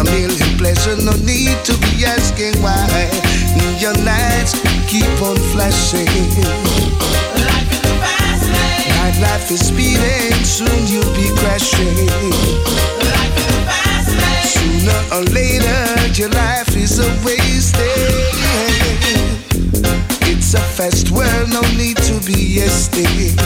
a million pleasures, no need to be asking why. Your nights keep on flashing. Life is fast lane. Night life is speeding, soon you'll be crashing. Life is fast lane. Sooner or later, your life is a waste. It's a fast world, no need to be hasty.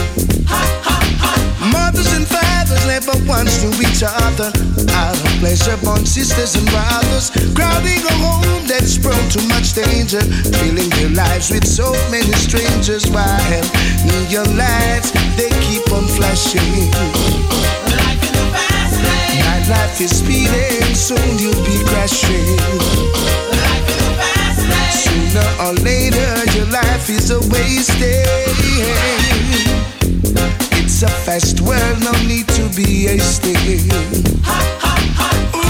Ha ha ha mothers and fathers never once to each other. Out of pleasure upon sisters and brothers crowding a home that's prone to much danger. Filling their lives with so many strangers. While neon lights they keep on flashing? Life in the fast lane. Nightlife is speeding soon you'll be crashing. Life in the fast lane. Sooner or later your life is a wasted it's a fast world, no need to be a stick. Ha, ha, ha.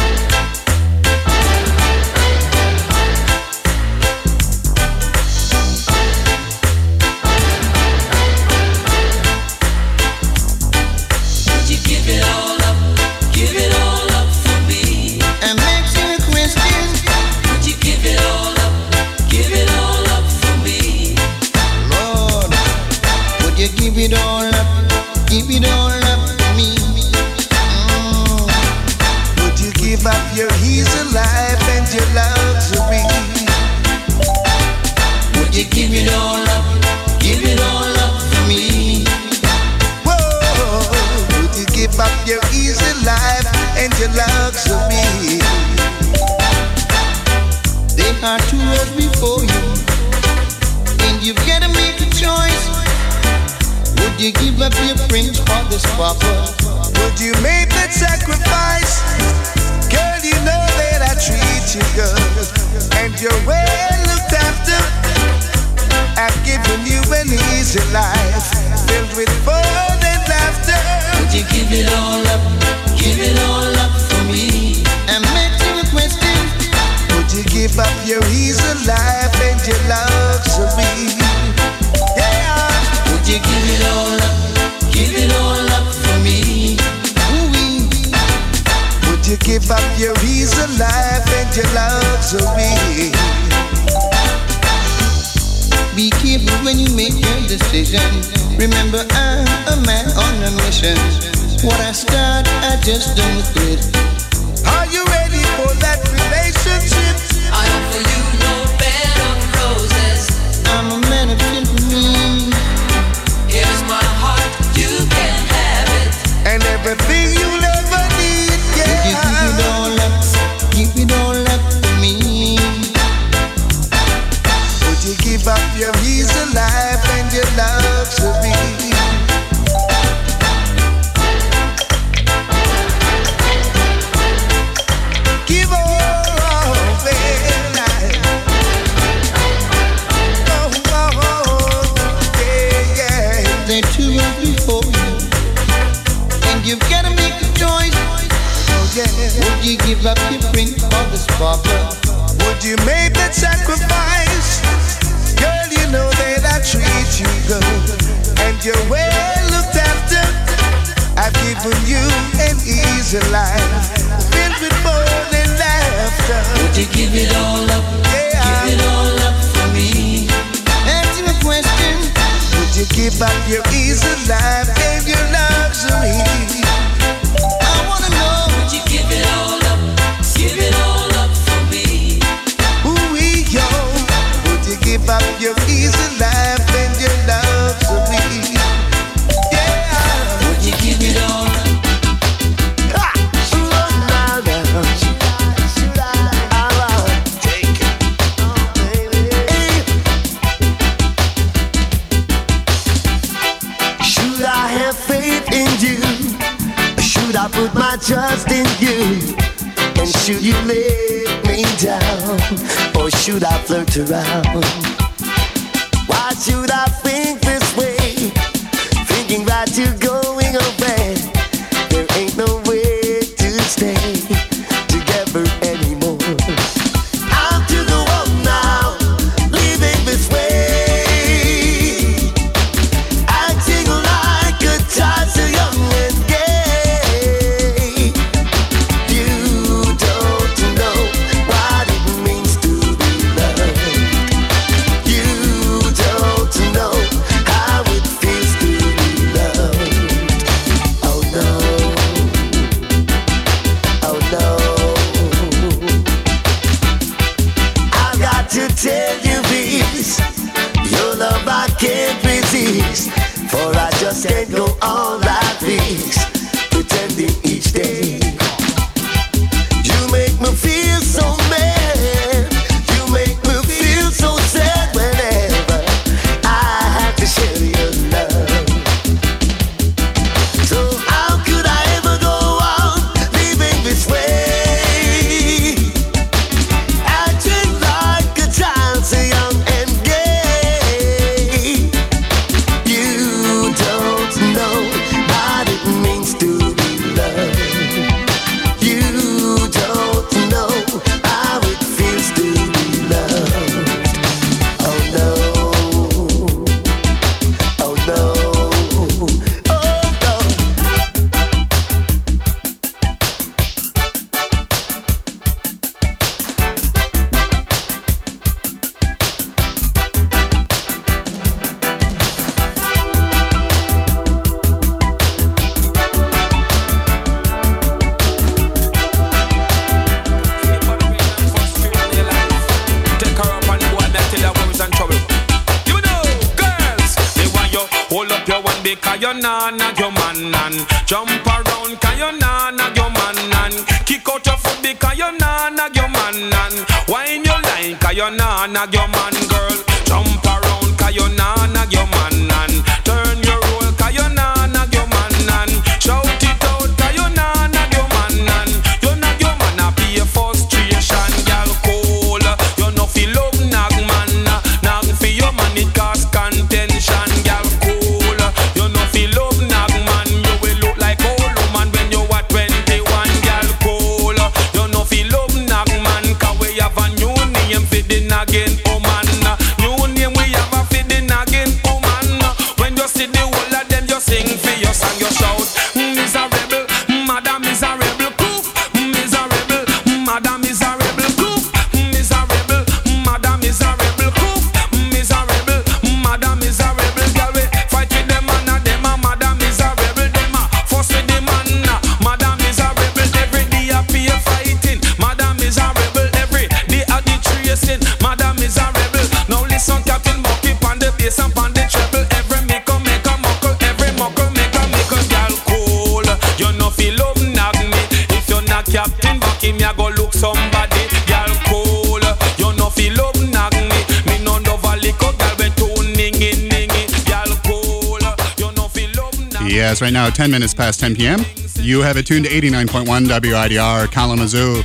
podcast right now, 10 minutes past 10 p.m. You have it tuned to 89.1 WIDR Kalamazoo,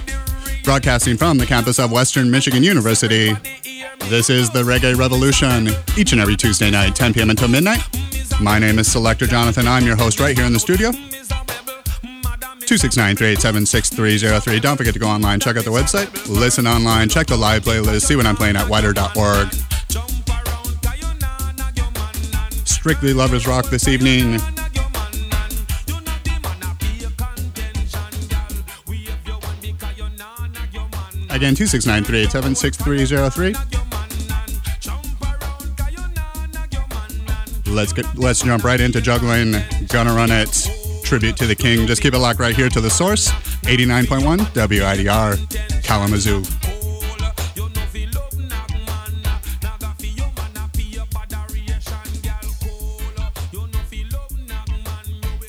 broadcasting from the campus of Western Michigan University. This is the Reggae Revolution, each and every Tuesday night, 10 p.m. until midnight. My name is Selector Jonathon. I'm your host right here in the studio. 269-387-6303. Don't forget to go online, check out the website, listen online, check the live playlist, see what I'm playing at widr.org. Strictly Lovers Rock this evening. Again, 269 387 Let's get let's jump right into juggling. Gonna run it. Tribute to the King. Just keep it locked right here to the source. 89.1 WIDR Kalamazoo.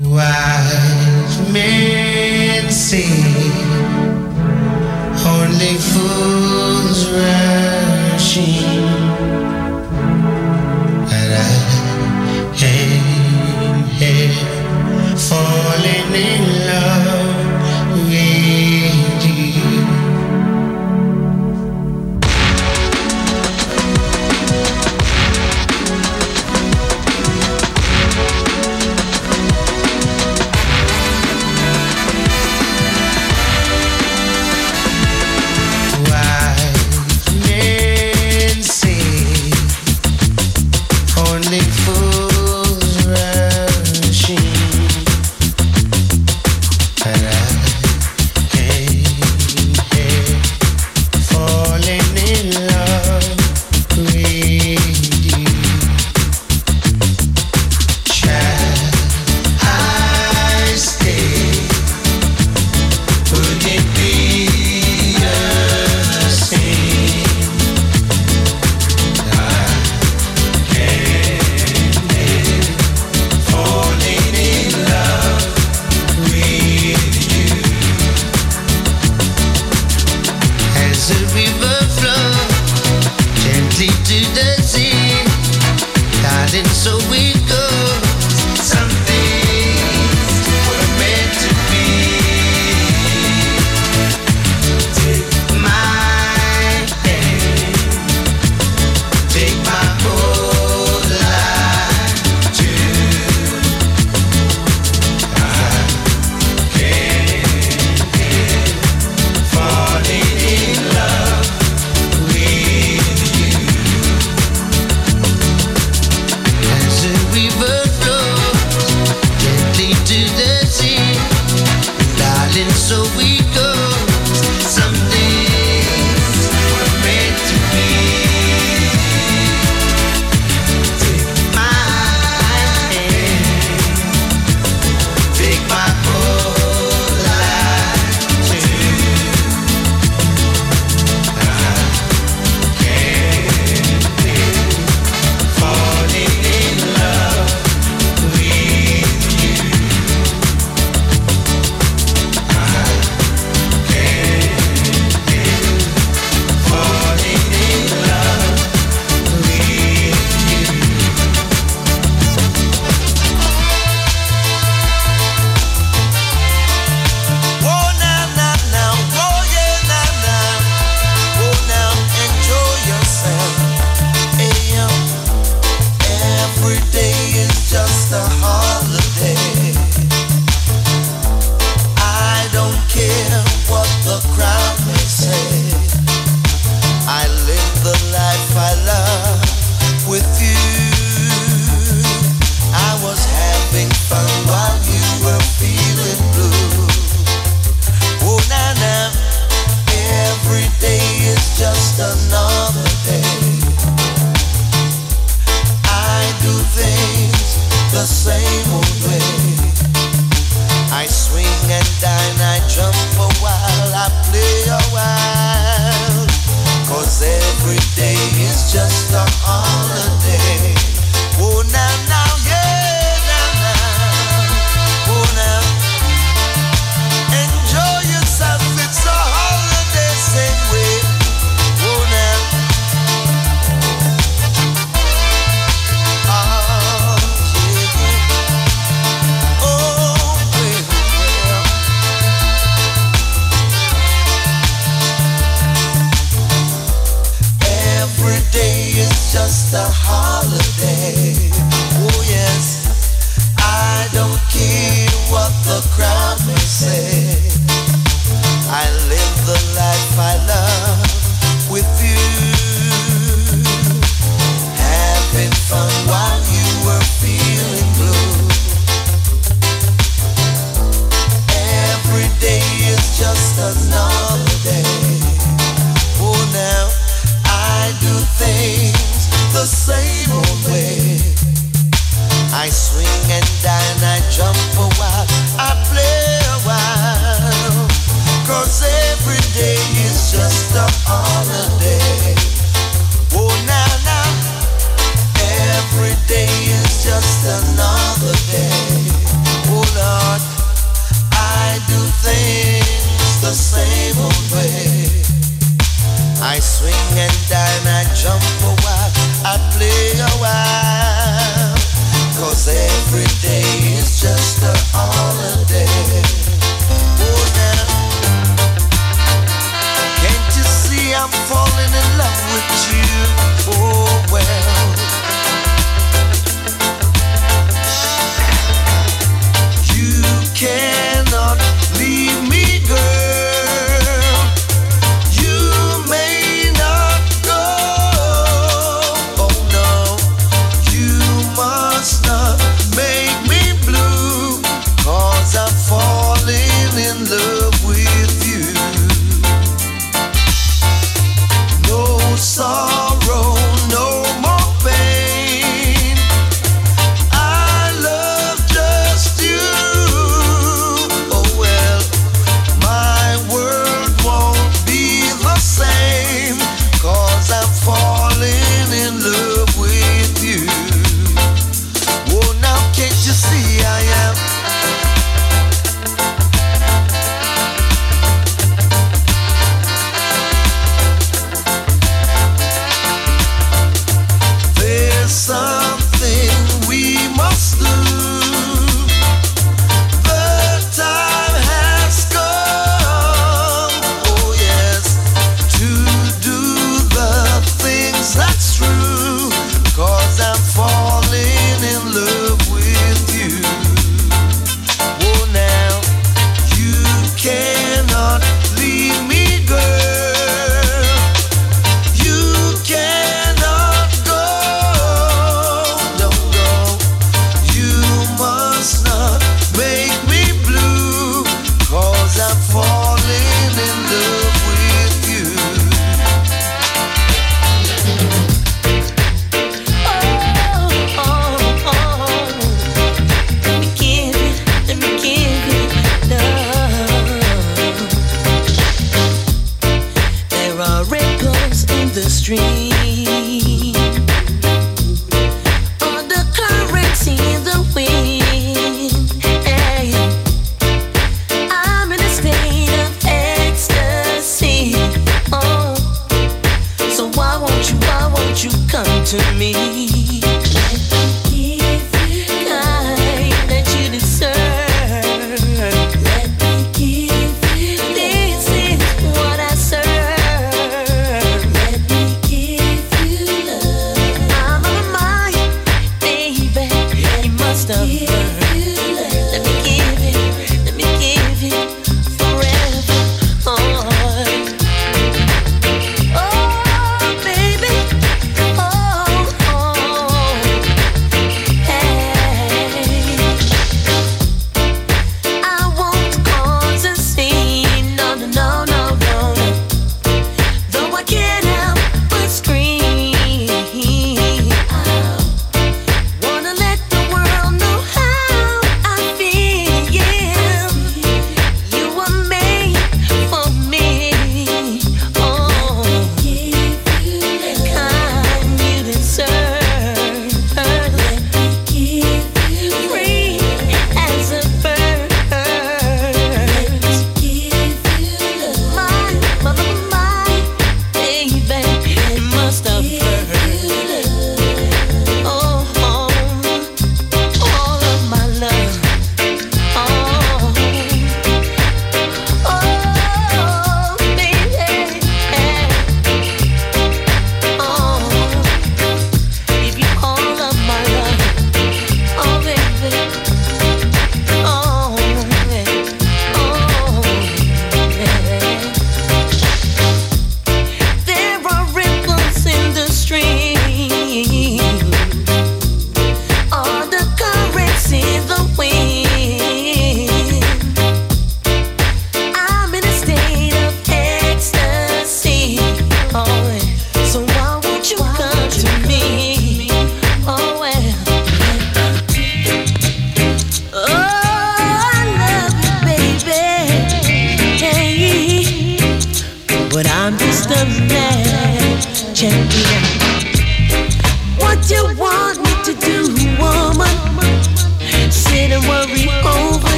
Wise men say forever.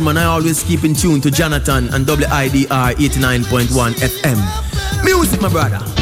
Man, I always keep in tune to Jonathon and WIDR 89.1 FM. Music, my brother.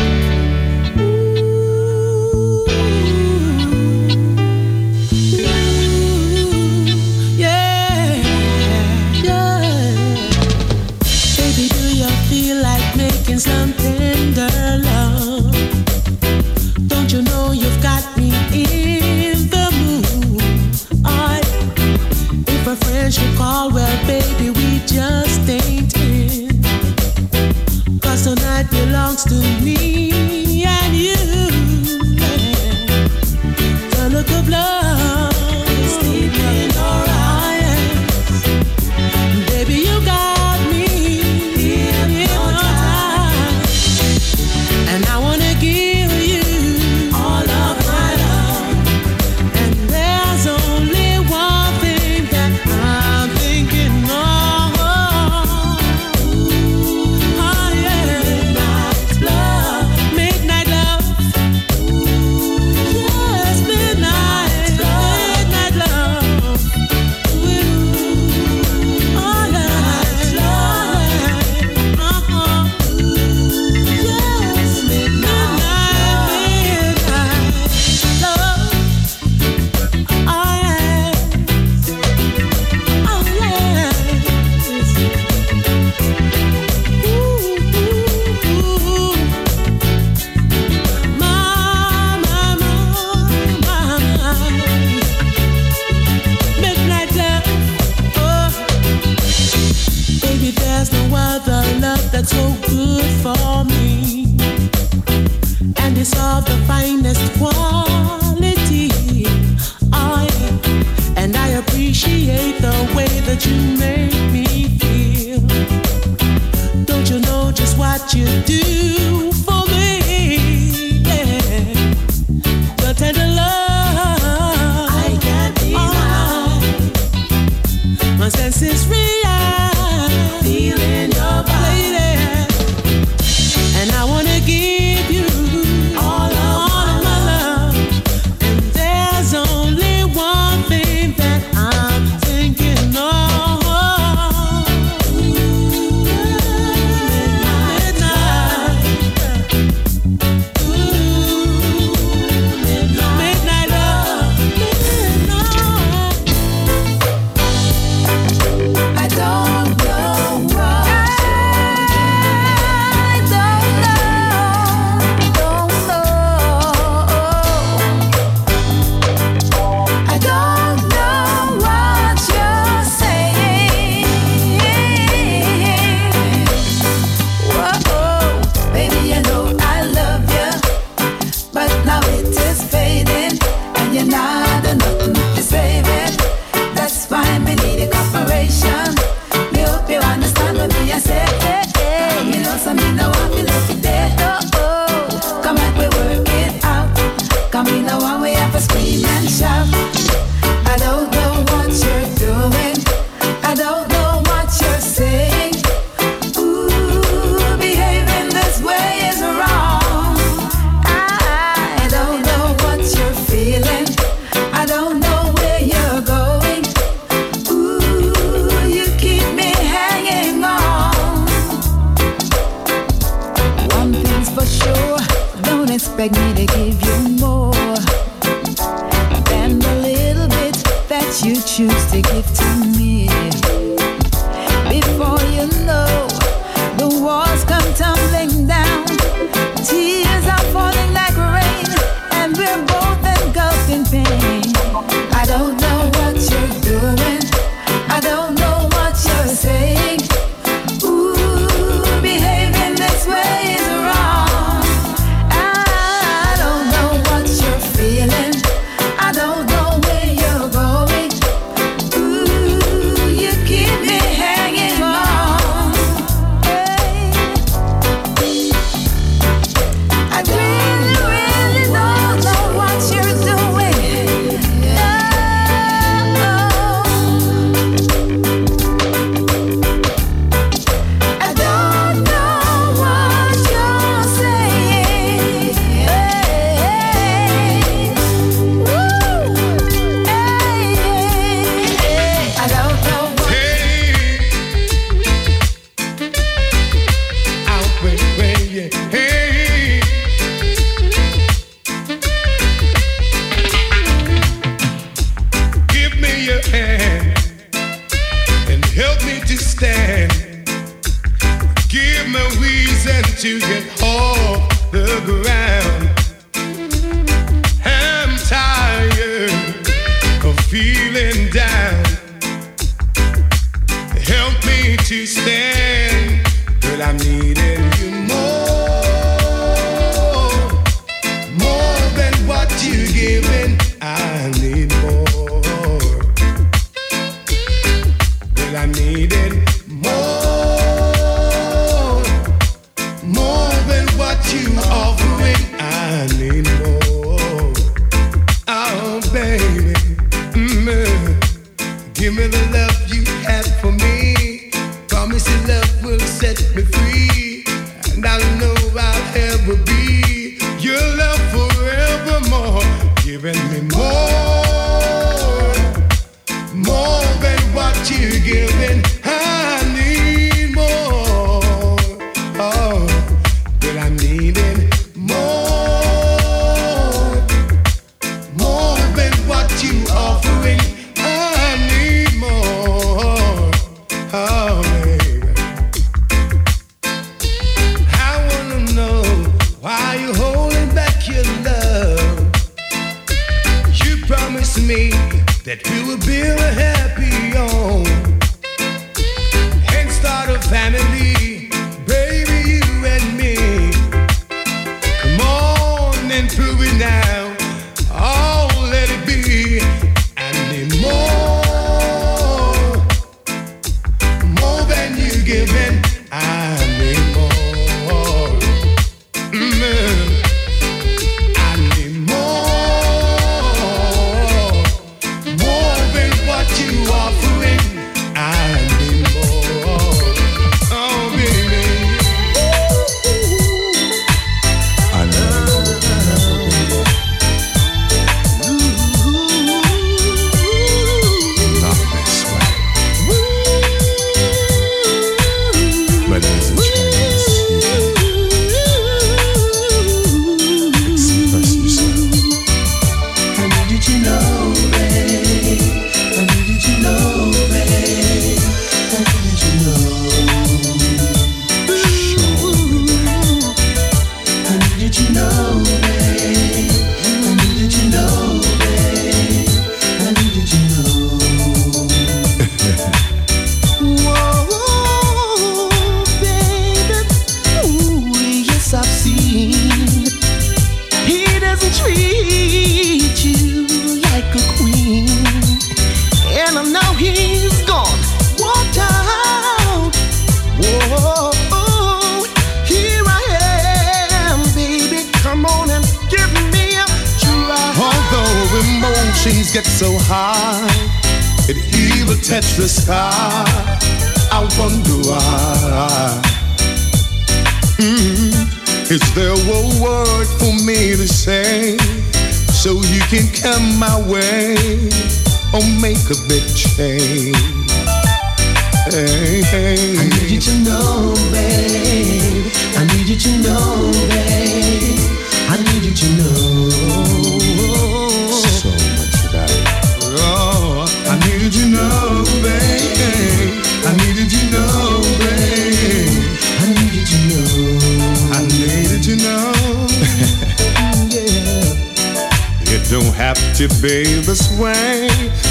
be this way.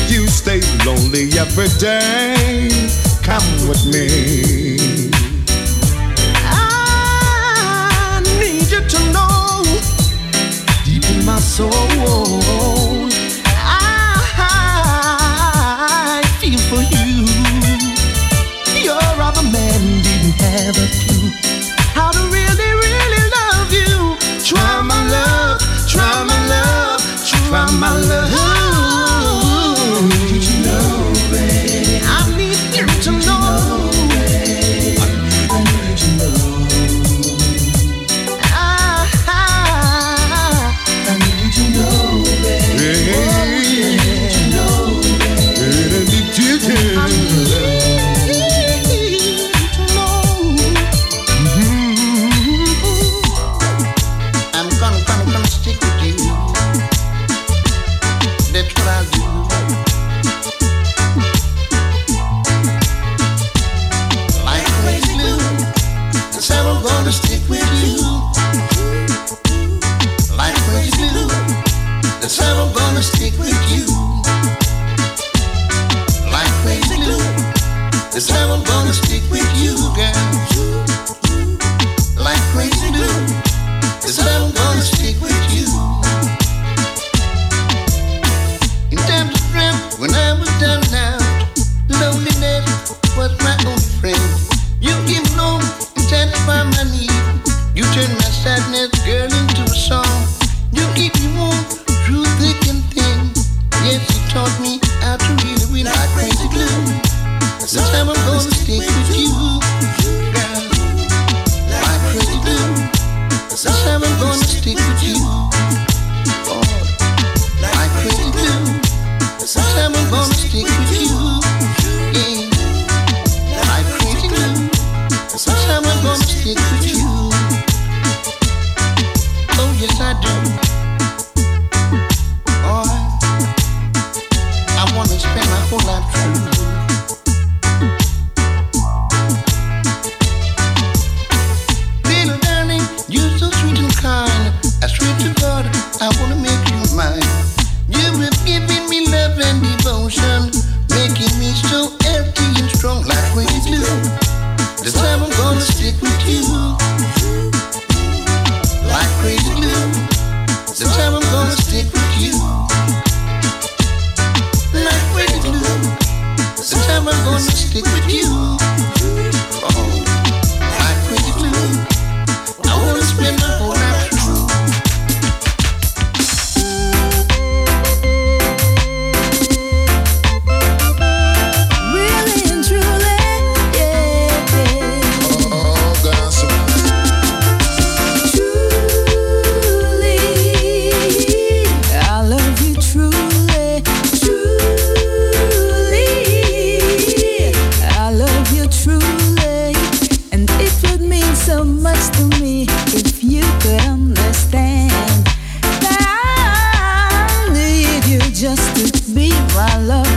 You stay lonely every day. Come with me. used to be my love.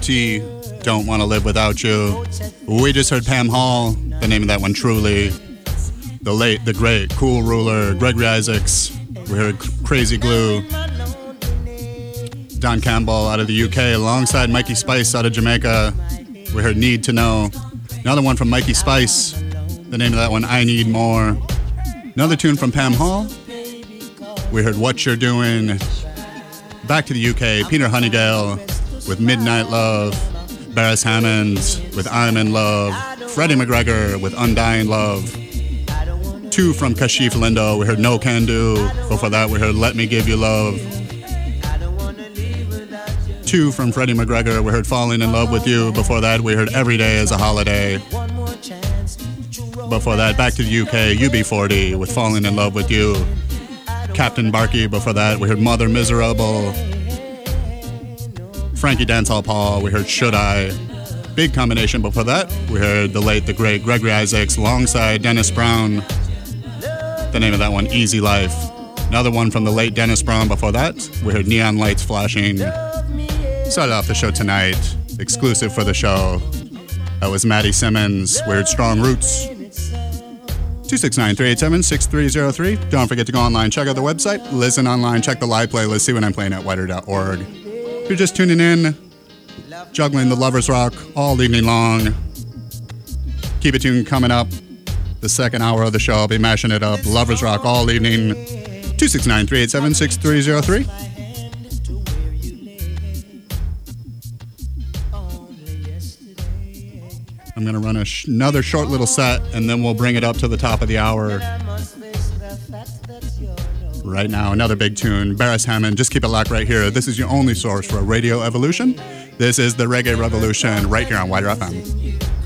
Don't Wanna Live Without You. We just heard Pam Hall, the name of that one truly. The late, the great, cool ruler, Gregory Isaacs. We heard Crazy Glue. Don Campbell out of the UK, alongside Mikey Spice out of Jamaica. We heard Need to Know. Another one from Mikey Spice. The name of that one, I Need More. Another tune from Pam Hall. We heard What You're Doing. Back to the UK, Peter Hunnigale with Midnight Love, Beres Hammond with I'm in Love, Freddie McGregor with Undying Love, two from Kashief Lindo, we heard No Can Do, before that we heard Let Me Give You Love, two from Freddie McGregor, we heard Falling in Love with You, before that we heard Every Day is a Holiday, before that back to the UK, UB40 with Falling in Love with You, Captain Barkey, before that we heard Mother Miserable, Frankie Dancehall Paul, we heard Should I, big combination. Before that, we heard the late, the great Gregory Isaacs alongside Dennis Brown. The name of that one, Easy Life. Another one from the late Dennis Brown before that, we heard Neon Lights Flashing. Started off the show tonight, exclusive for the show. That was Madi Simmons, Weird Strong Roots. 269 387 6303. Don't forget to go online, check out the website, listen online, check the live playlist, see what I'm playing at widr.org. You're just tuning in, juggling the Lovers Rock all evening long. Keep it tuned coming up. The second hour of the show, I'll be mashing it up. Lovers Rock all evening. 269 387 6303. I'm going to run sh- another short little set and then we'll bring it up to the top of the hour. Right now, another big tune. Beres Hammond, just keep it locked right here. This is your only source for Radio Evolution. This is the Reggae Revolution right here on WIDR FM.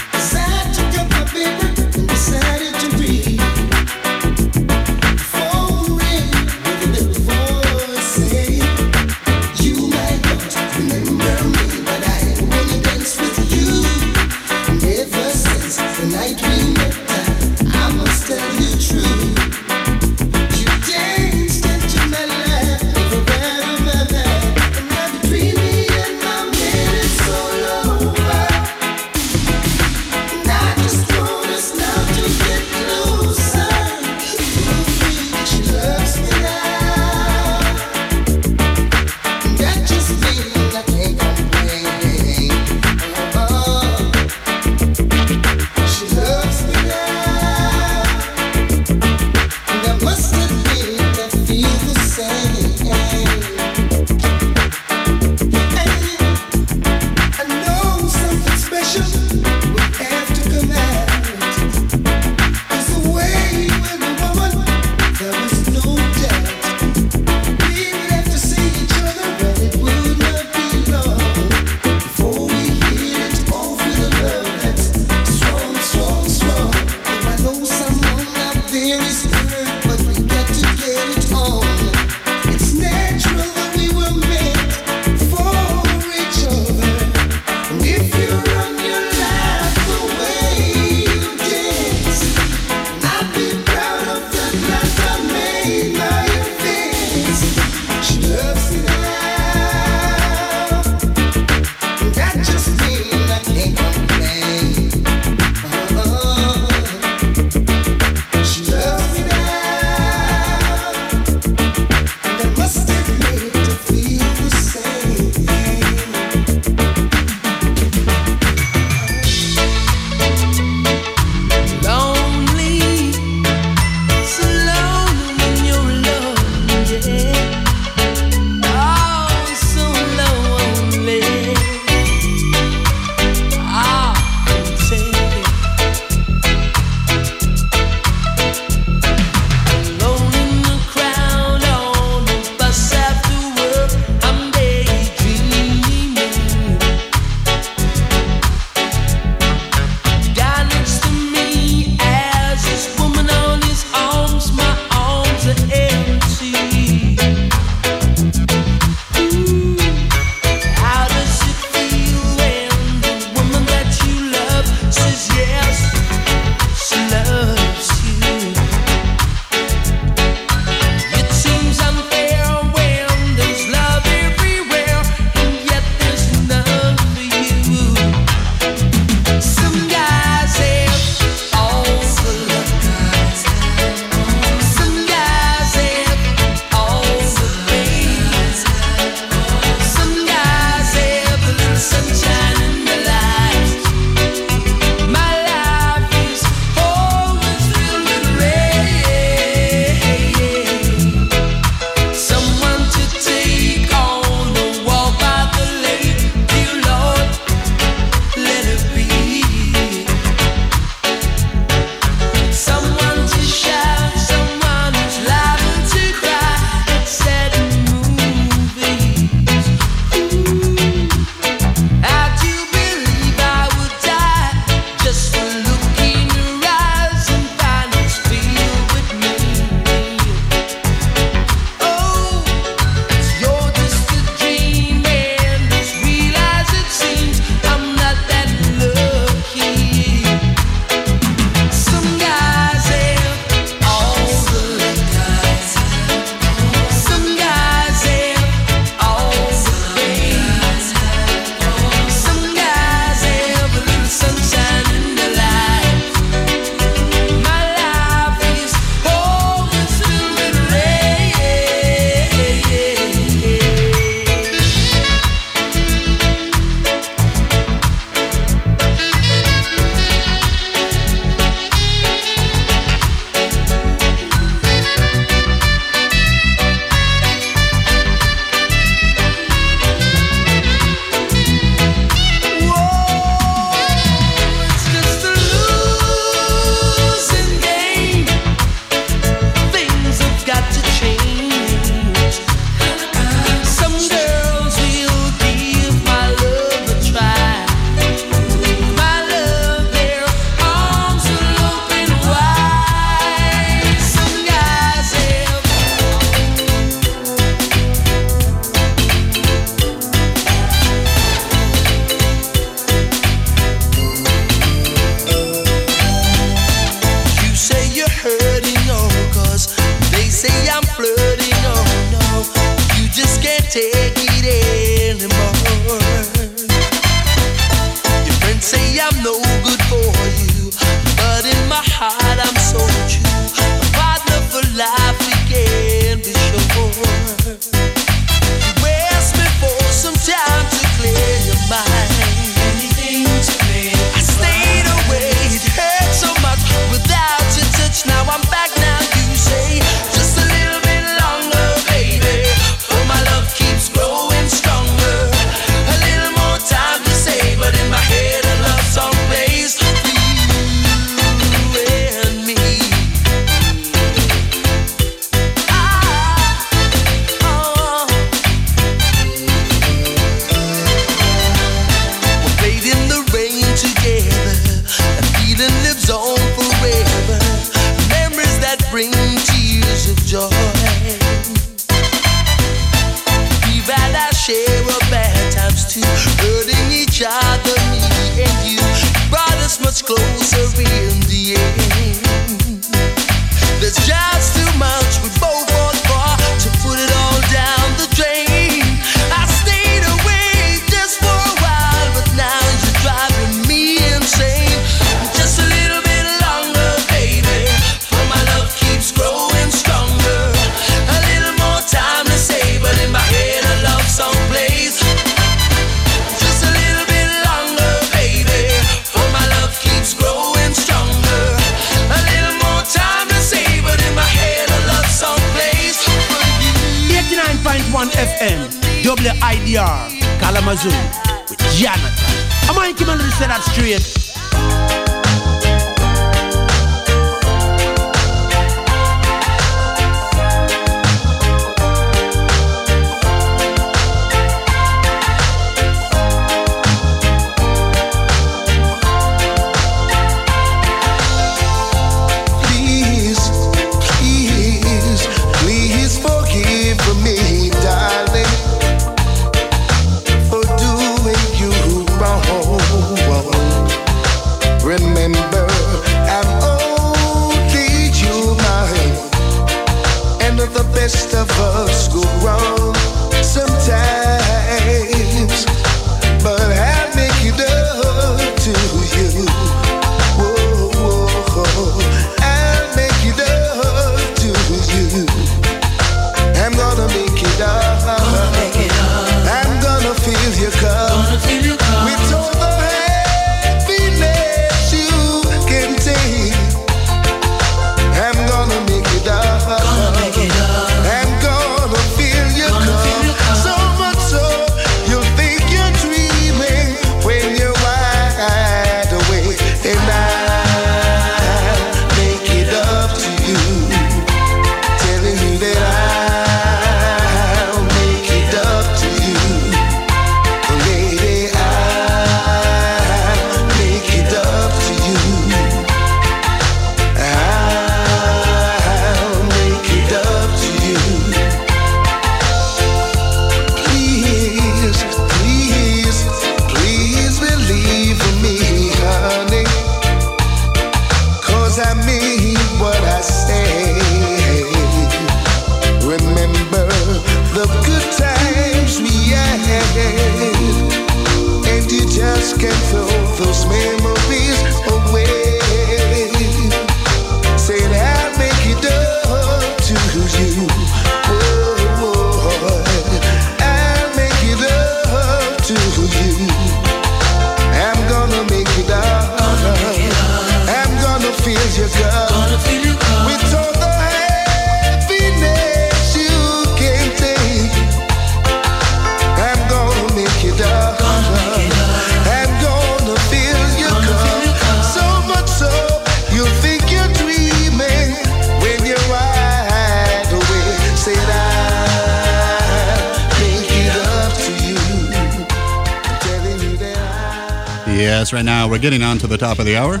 us right now. We're getting on to the top of the hour.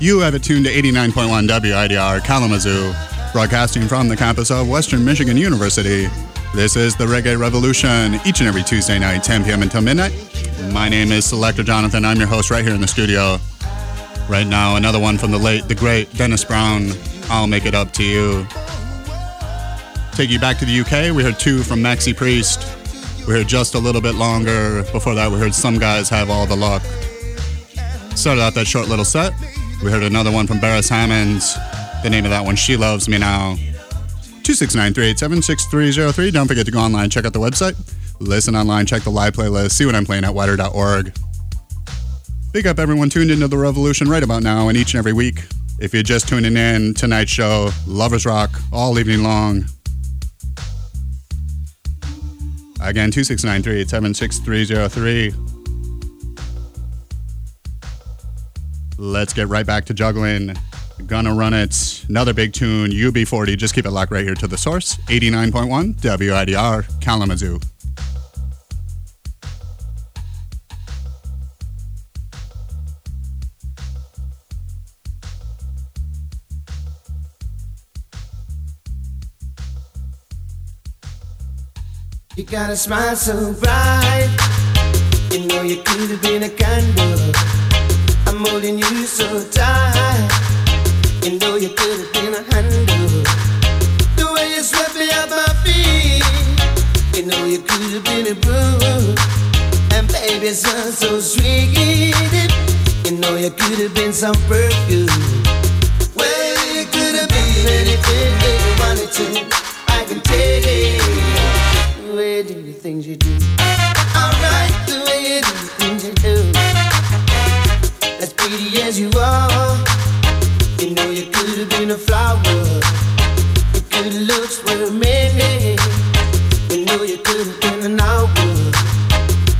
You have it tuned to 89.1 WIDR Kalamazoo, broadcasting from the campus of Western Michigan University. This is the Reggae Revolution, each and every Tuesday night, 10 p.m. until midnight. My name is Selector Jonathon. I'm your host right here in the studio. Right now, another one from the late, the great Dennis Brown. I'll make it up to you. Take you back to the UK. We heard two from Maxi Priest. We heard just a little bit longer. Before that, we heard some guys have all the luck. Started out that short little set. We heard another one from Beres Hammonds. The name of that one, She Loves Me Now. 269-387-6303. Don't forget to go online, check out the website. Listen online, check the live playlist, see what I'm playing at widr.org. Big up everyone tuned into the revolution right about now and each and every week. If you're just tuning in, tonight's show, Lovers Rock, all evening long. Again, 269-387-6303. Let's get right back to juggling. Gonna run it. Another big tune, UB40. Just keep it locked right here to the source. 89.1 WIDR, Kalamazoo. You got a smile so bright. You know you could have been a candle. Holding you so tight. You know you could have been a handle. The way you swept me off my feet. You know you could have been a broom. And baby, it sounds so sweet. You know you could have been some perfume. Well, you could have been anything that you wanted to. I can take it. The way you do the things you do. Alright, the way you do the things you do. As pretty as you are, you know you could have been a flower. Your good looks were many. You know you could have been an hour.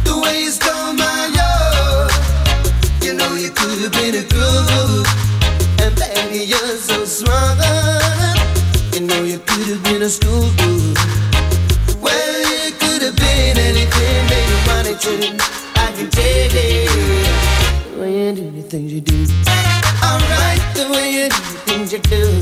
The way you stole my heart, you know you could have been a groove. And baby, you're so smart. You know you could have been a school boo. Well, you could have been anything you wanted you do.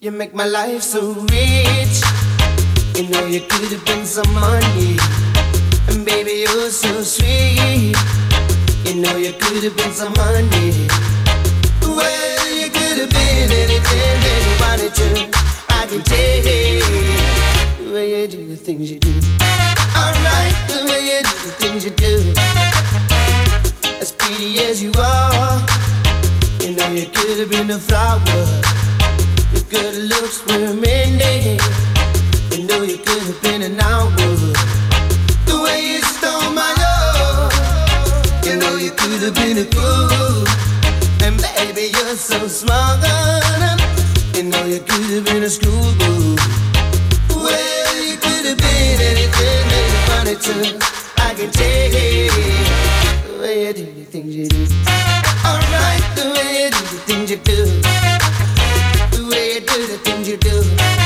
You make my life so rich. You know you could have been some money. And baby, you're so sweet. You know you could have been some money. Well, you could have been anything you wanted to. I can take. The way you do the things you do. Alright, the way you do the things you do. As pretty as you are. You know you could have been a flower. Your good looks were. You know you could have been an. The way you stole my. You know you could have been a. So smart. You know you could have been a schoolboy. Well, you could have been anything wanted to. I can. The way you do the things you do. Alright, the way you do the things you do. The way you do the things you do.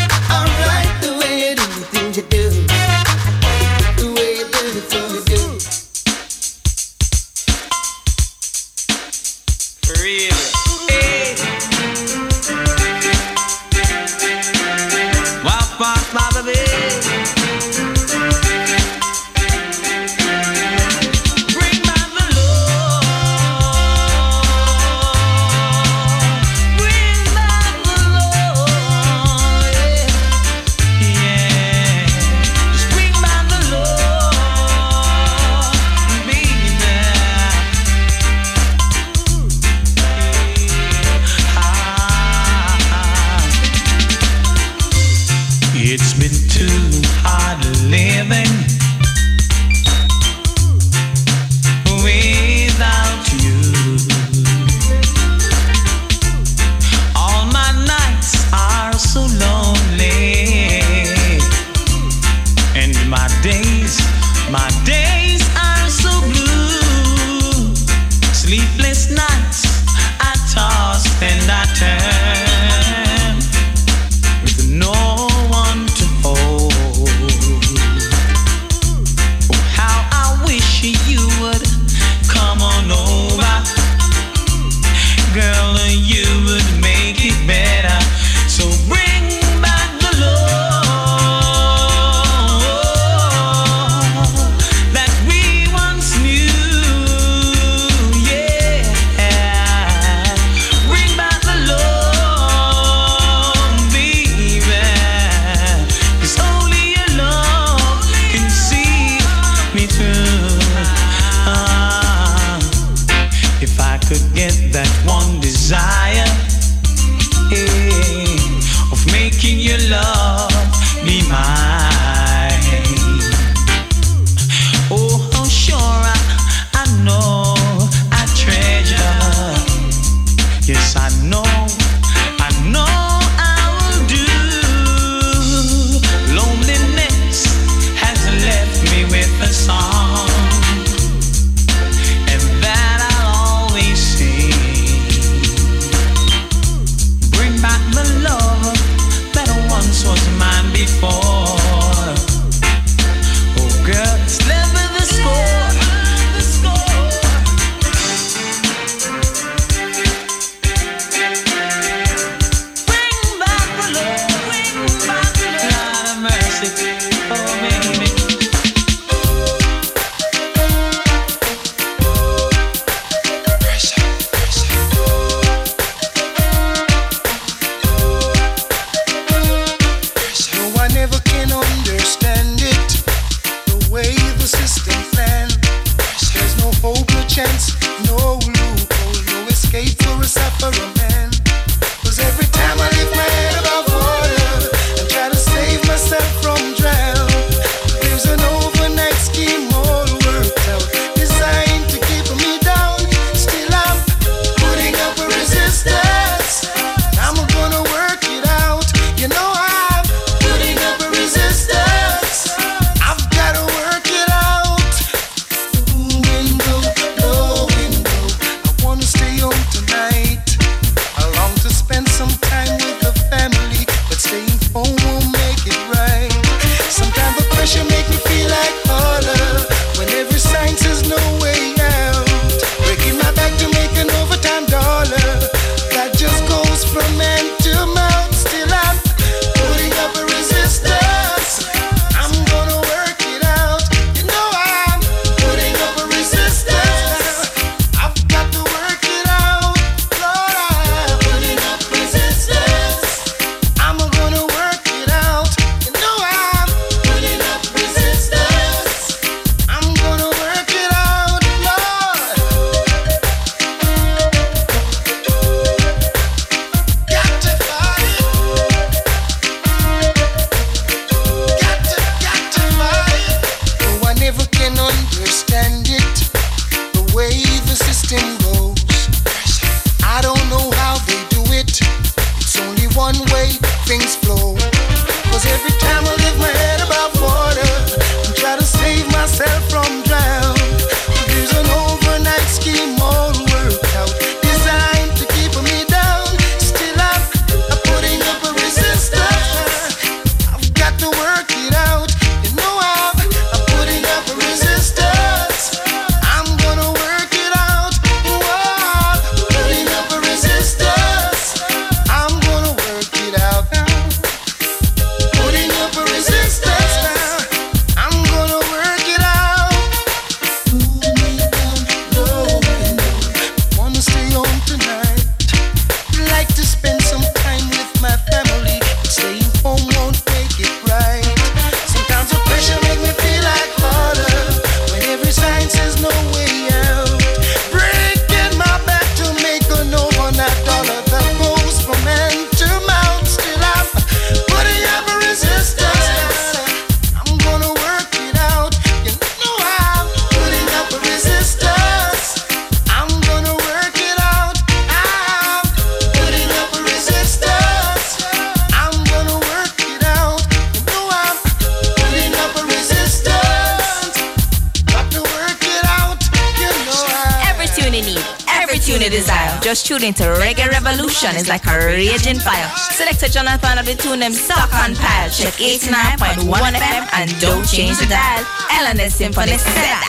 love it tune them stock on pile. Check 89.1 FM and don't change the dial. LNS Symphony said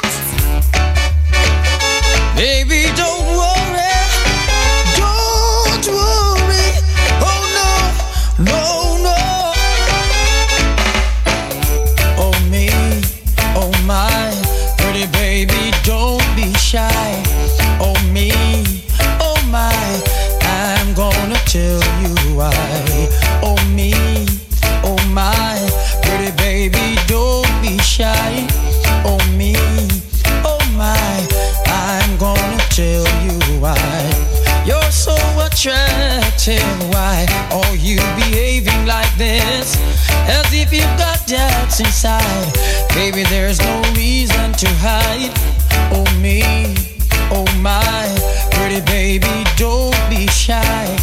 shy.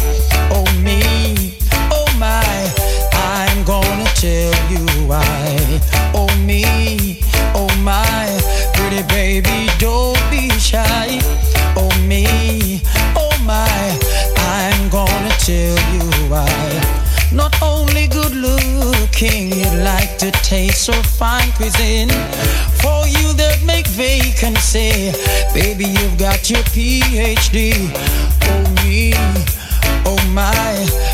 Oh me, oh my, I'm gonna tell you why. Oh me, oh my, pretty baby, don't be shy. Oh me, oh my, I'm gonna tell you why. Not only good looking, you like to taste so fine cuisine say, baby, you've got your PhD. Oh me, oh my.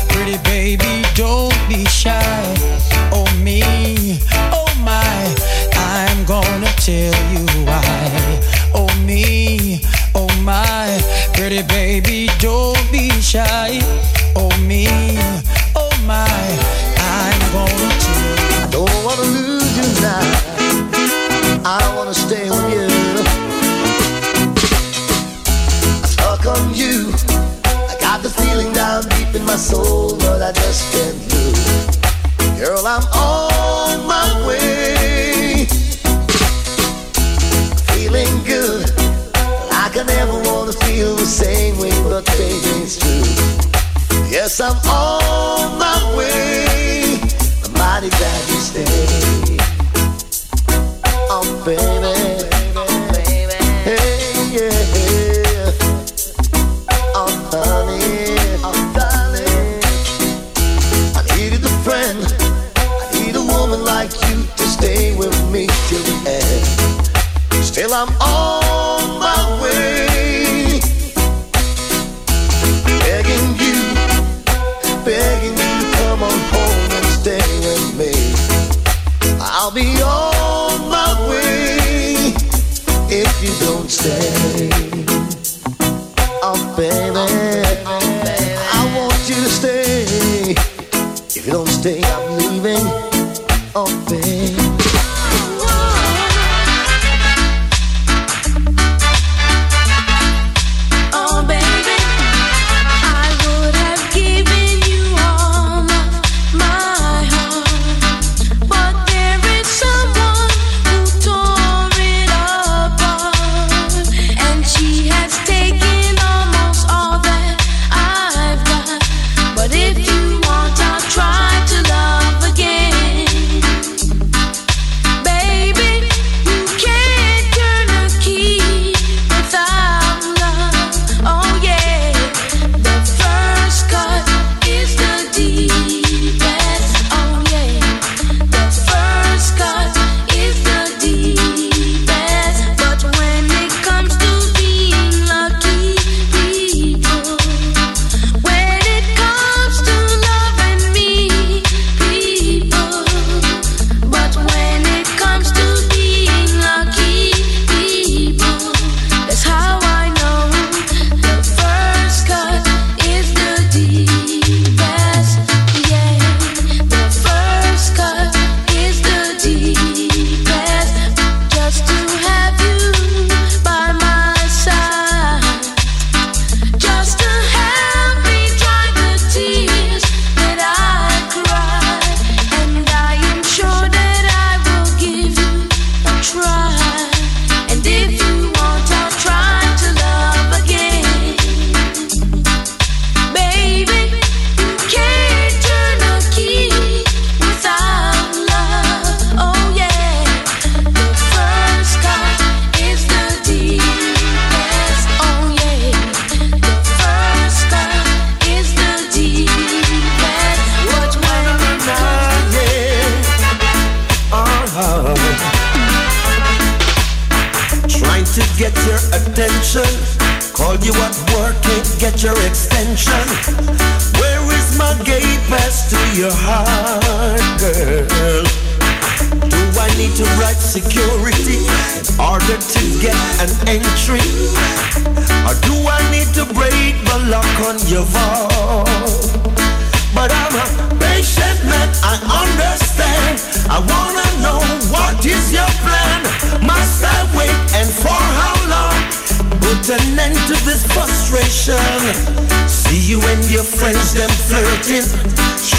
attention. See you and your friends them flirting,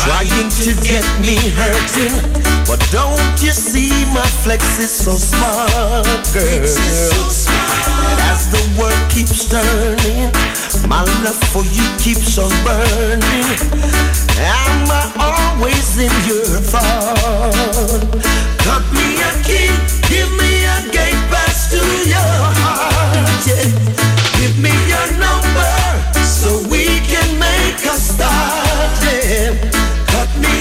trying to get me hurting. But don't you see my flex is so smart, girl? As the world keeps turning, my love for you keeps on burning. Am I always in your thought? Cut me a key, give me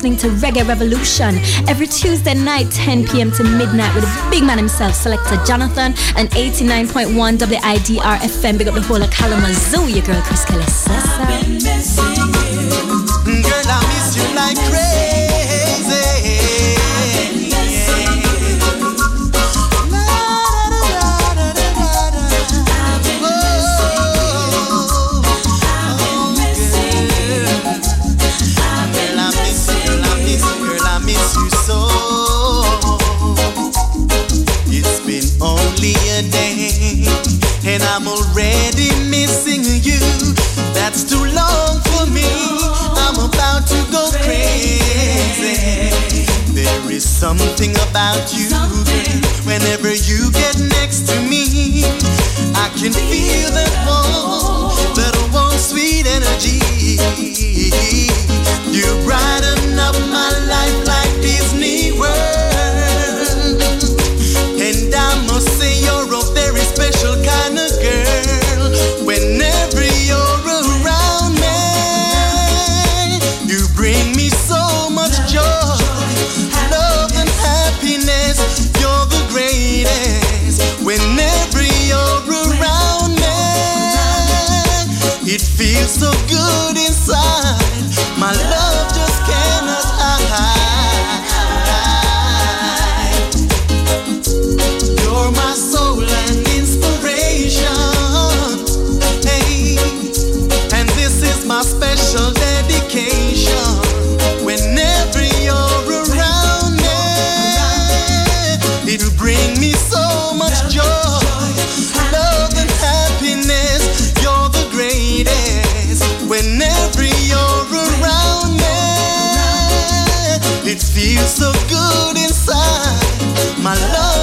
listening to Reggae Revolution every Tuesday night, 10 p.m. to midnight, with a big man himself, selector Jonathon, and 89.1 WIDR FM. Big up the whole of Kalamazoo, your girl Chris Kellis. Girl, I miss you like crazy. I'm already missing you. That's too long for me. I'm about to go crazy. There is something about you. Whenever you get next to me, I can feel that warm, that warm, sweet energy. You brighten up my life like Disney World. feels so good inside. My love. so good inside. My love.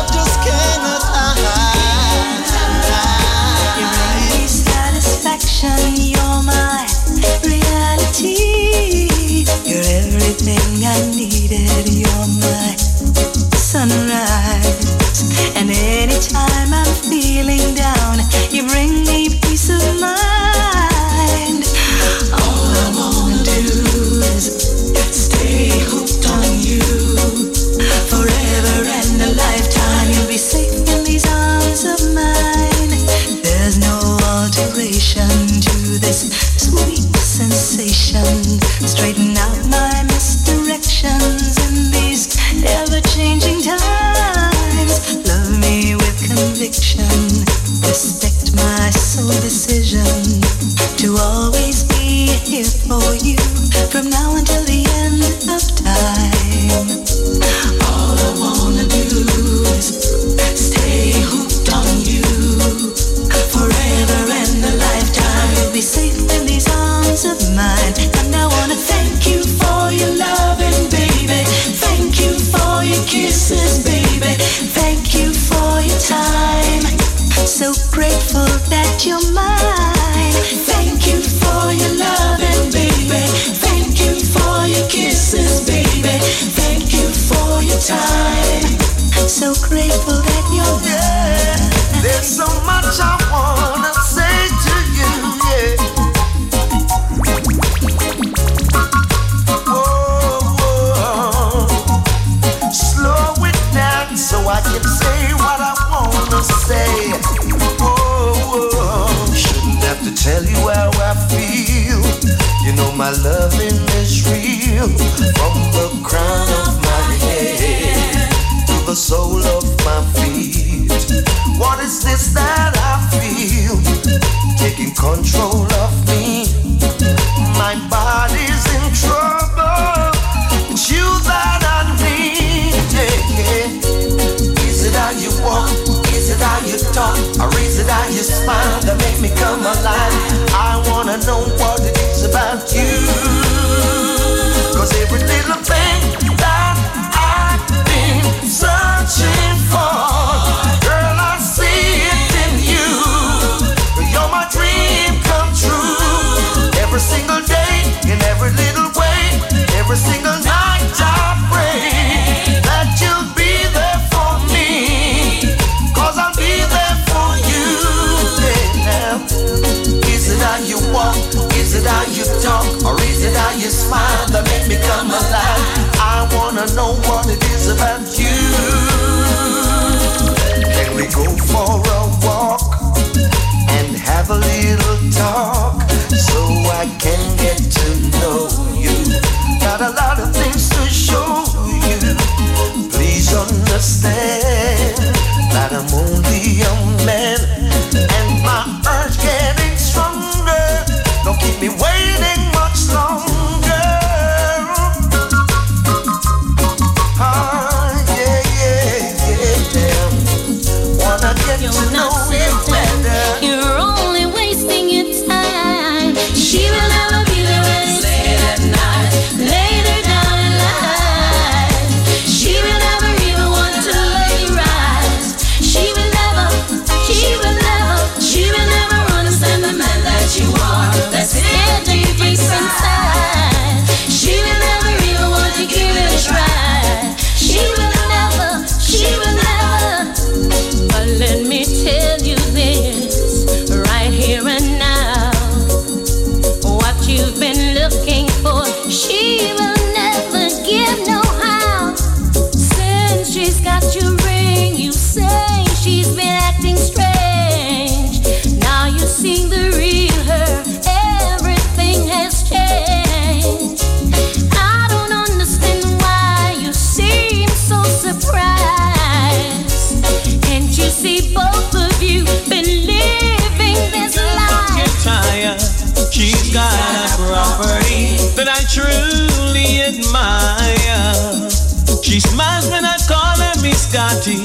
Scotty.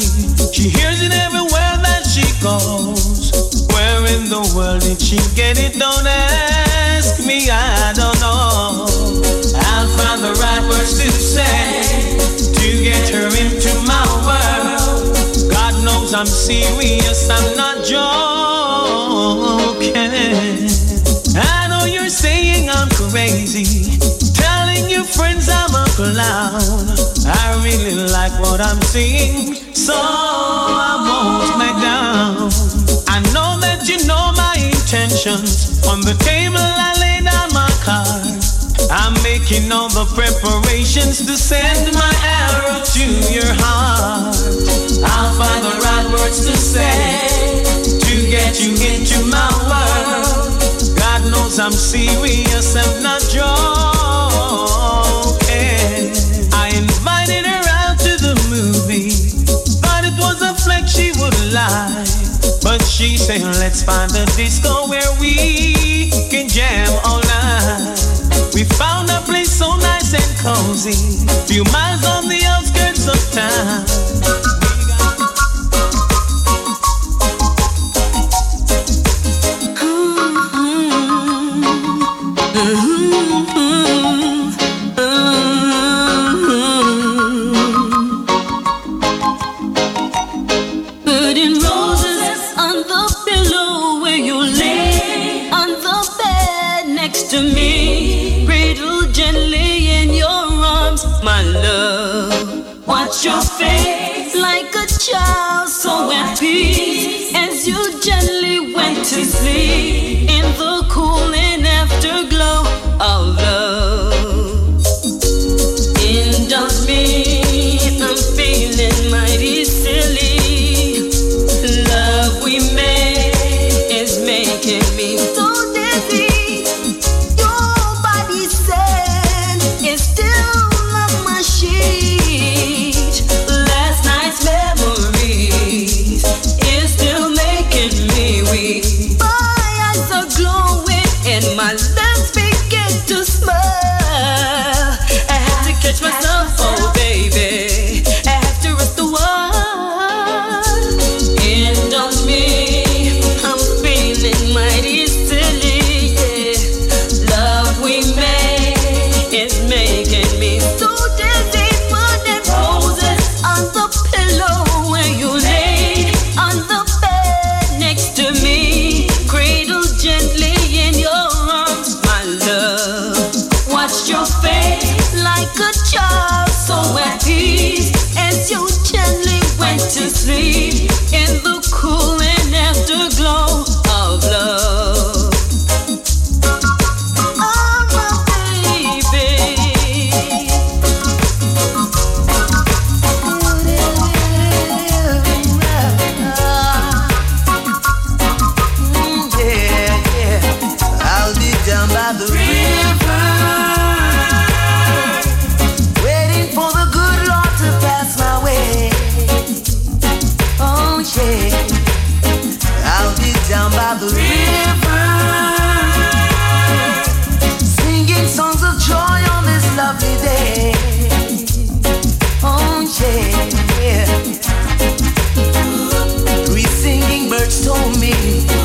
She hears it everywhere that she goes. Where in the world did she get it? Don't ask me, I don't know. I'll find the right words to say to get her into my world. God knows I'm serious, I'm not joking. I know you're saying I'm crazy cloud. I really like what I'm seeing, so I won't back down. I know that you know my intentions. On the table, I lay down my cards. I'm making all the preparations to send my arrow to your heart. I'll find the right words to say to get you into my world. God knows I'm serious and not joking. I invited her out to the it was a flex she would. But she said, let's find a disco where we can jam all night. We found a place so nice and cozy. Few miles on the outskirts of town. me.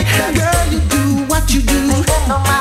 Girl, you do what you do.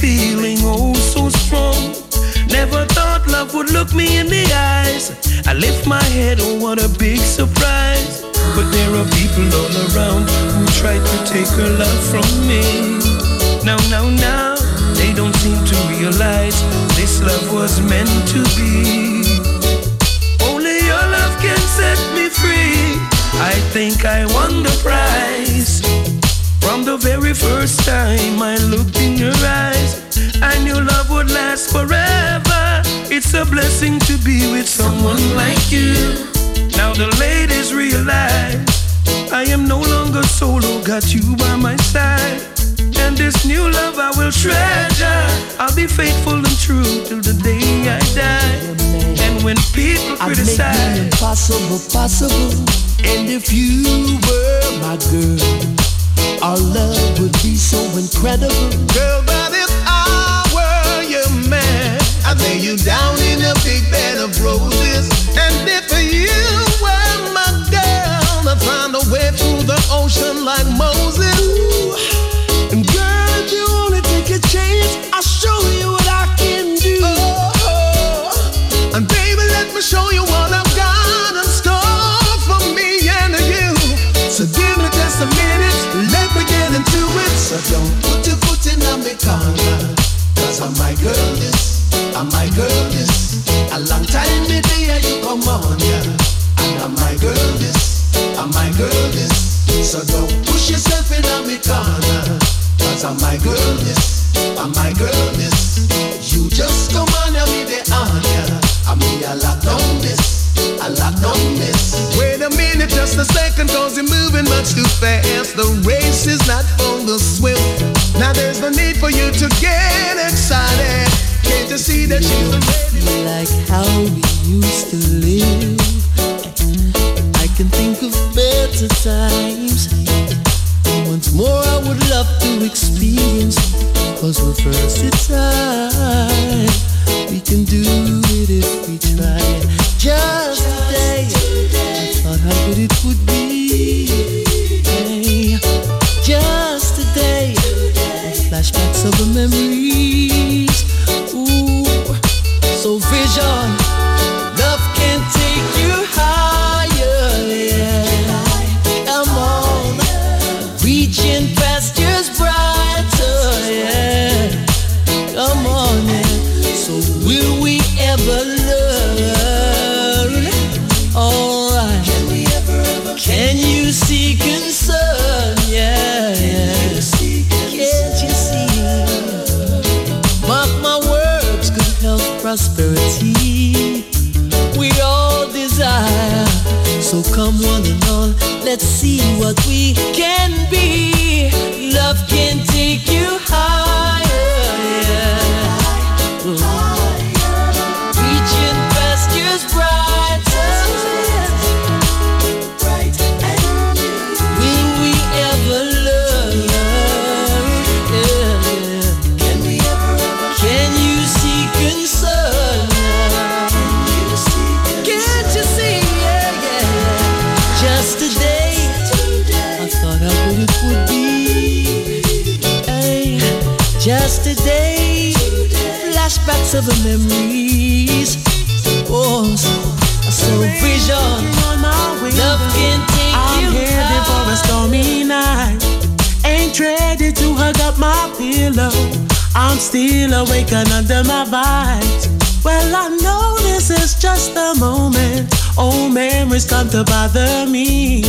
Feeling oh so strong. Never thought love would look me in the eyes. I lift my head, oh what a big surprise. But there are people all around who try to take her love from me. Now, now, now, they don't seem to realize this love was meant to be. Only your love can set me free. I think I won the prize. From the very first time I looked in your eyes, I knew love would last forever. It's a blessing to be with someone like you. Now the ladies realize I am no longer solo, got you by my side. And this new love I will treasure. I'll be faithful and true till the day I die. And when people I'd make the criticize, impossible possible. And if you were my girl, our love would be so incredible. Girl, but if I were your man, I'd lay you down in a big bed of roses. And if you were my girl, I'd find a way through the ocean like Moses. Put your foot in I'm my girl, this, I'm my girl, this. A long time me you come on, I'm my girl, this, I'm my girl, this. So don't push yourself in my corner, cause I'm my girl, this, I'm my girl, this. You just come on and me the honor. I mean, I lock just a second, cause you're moving much too fast. The race is not for the swift. Now there's no need for you to get excited. Can't you see that she's ready? Like how we used to live. I can think of better times. Once more, I would love to experience. Cause first time, we can do it if we try. It would be. Just today, flashbacks of the memories. So come one and all, let's see what we can be. Flashbacks of the memories. Oh, so, vision. Love can take I'm you headed for a stormy night. Ain't ready to hug up my pillow. I'm still awake and under my vibes. Well, I know this is just a moment. Old memories come to bother me.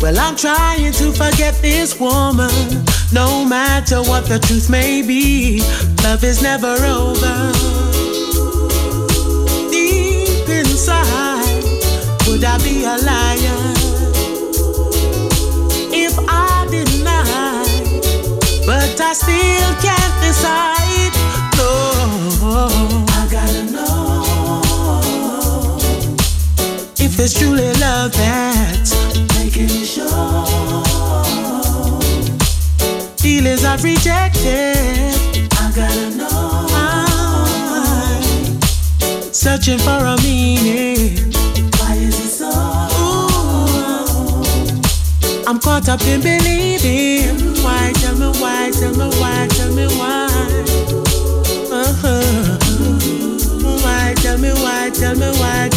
Well, I'm trying to forget this woman. No matter what the truth may be, love is never over. Deep inside, would I be a liar if I deny? But I still can't decide. No, I gotta know. If it's truly love that's making you sure. Feelings I've rejected. I gotta know. I'm searching for a meaning. Why is it so? Ooh, I'm caught up in believing. Why? Tell me why. Tell me why. Tell me why. Uh-huh. Why? Why. Tell me why. Tell me why.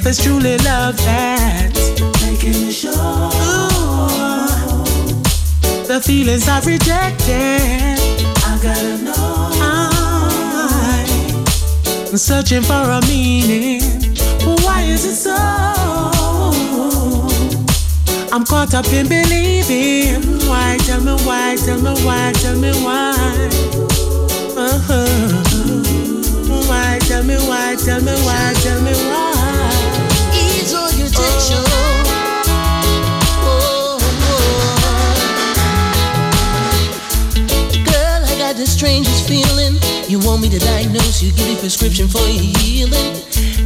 If it's truly love making sure. The feelings I've rejected. I gotta know. I'm searching for a meaning. Why is it so? I'm caught up in believing. Why? Tell me why. Tell me why. Tell me why. Uh-huh. Why? Tell me why. Tell me why. Tell me why. Ease all your tension. Oh, oh. Girl, I got the strangest feeling. You want me to diagnose you, give you prescription for your healing.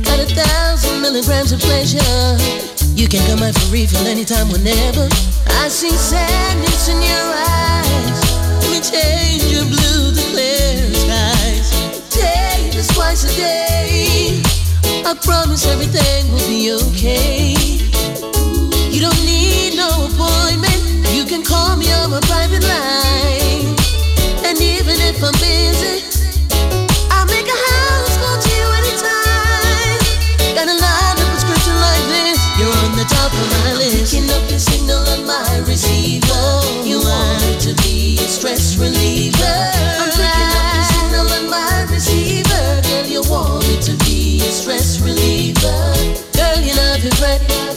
Got a thousand milligrams of pleasure. You can come out for refill anytime, whenever. I see sadness in your eyes. Let me change your blue to clear skies. Take this twice a day. I promise everything will be okay. You don't need no appointment. You can call me on my private line. And even if I'm busy, top of my list. Picking up your signal on my receiver. You want it to be a stress reliever. I'm picking up your signal on my receiver. Girl, you want it to be a stress reliever. Girl, you love.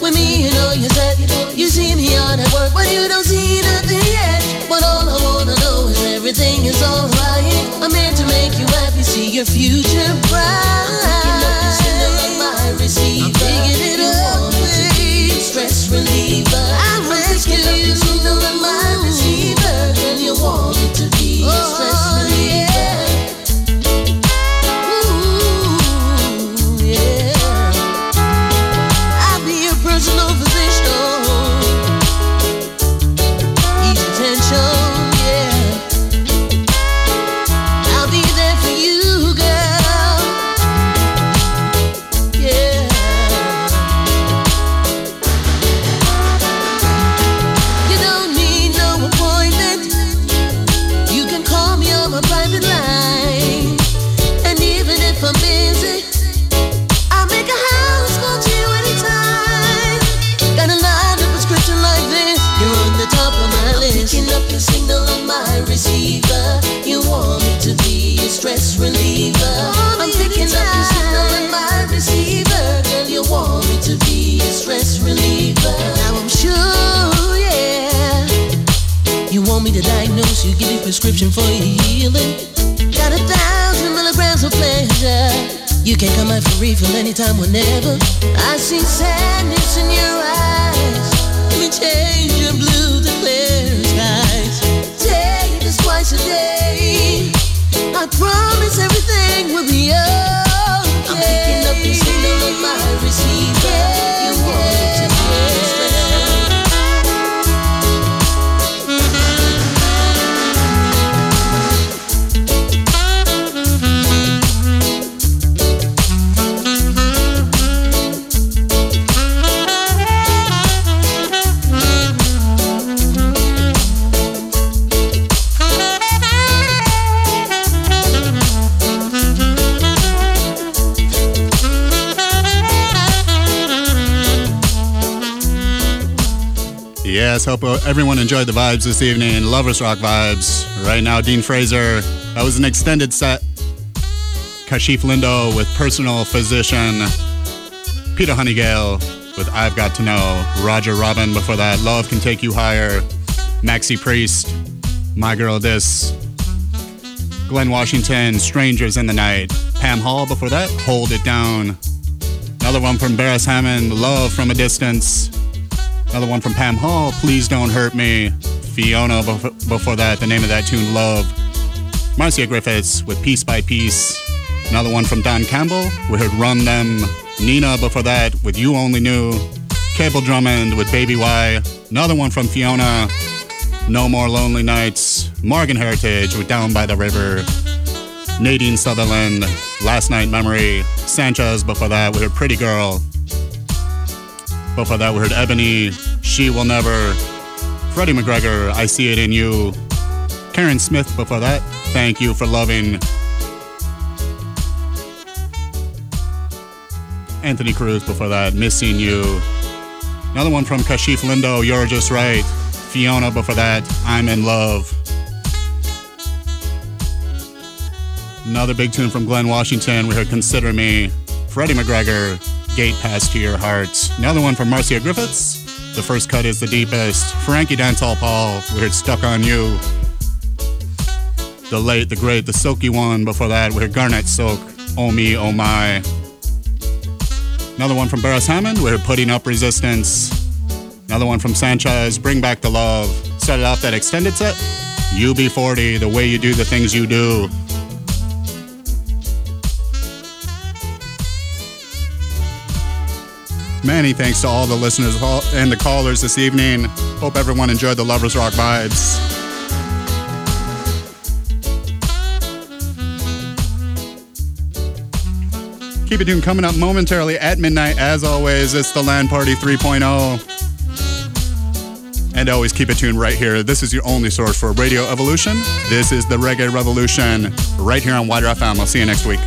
With me, you know you're set. You see me on at work, but you don't see nothing yet. But all I wanna know is everything is alright. I'm here to make you happy, see your future everyone enjoyed the vibes this evening. Lovers Rock vibes. Right now, Dean Fraser. That was an extended set. Kashief Lindo with Personal Physician. Peter Hunnigale with I've Got to Know. Roger Robin before that. Love Can Take You Higher. Maxi Priest. My Girl This. Glenn Washington, Strangers in the Night. Pam Hall before that. Hold It Down. Another one from Beres Hammond, Love from a Distance. Another one from Pam Hall, Please Don't Hurt Me. Fiona before that, the name of that tune, Love. Marcia Griffiths with Piece by Piece. Another one from Don Campbell, we heard Run Them. Nina before that with You Only Knew. Keble Drummond with Baby Y. Another one from Fiona, No More Lonely Nights. Morgan Heritage with Down by the River. Nadine Sutherland, Last Night Memory, Sanchez, before that with heard Pretty Girl. Before that we heard Ebony, She Will Never, Freddie McGregor, I See It in You, Karen Smith before that, Thank You for Loving, Anthony Cruz before that, Missing You. Another one from Kashief Lindo, You're Just Right. Fiona before that, I'm in Love. Another big tune from Glenn Washington. We heard Consider Me. Freddie McGregor, Gate Pass to Your Heart. Another one from Marcia Griffiths. The first cut is the deepest. Frankie Dancehall Paul. We heard Stuck on You. The late, the great, the silky one. Before that, we heard Garnett Silk. Oh me, oh my. Another one from Beres Hammond. We heard Putting Up Resistance. Another one from Sanchez. Bring Back the Love. Started off that extended set. UB40, the way you do the things you do. Many thanks to all the listeners and the callers this evening. Hope everyone enjoyed the Lovers Rock vibes. Keep it tuned coming up momentarily at midnight. As always, it's the Land Party 3.0. And always keep it tuned right here. This is your only source for Radio Evolution. This is the Reggae Revolution right here on WIDR FM. I'll see you next week.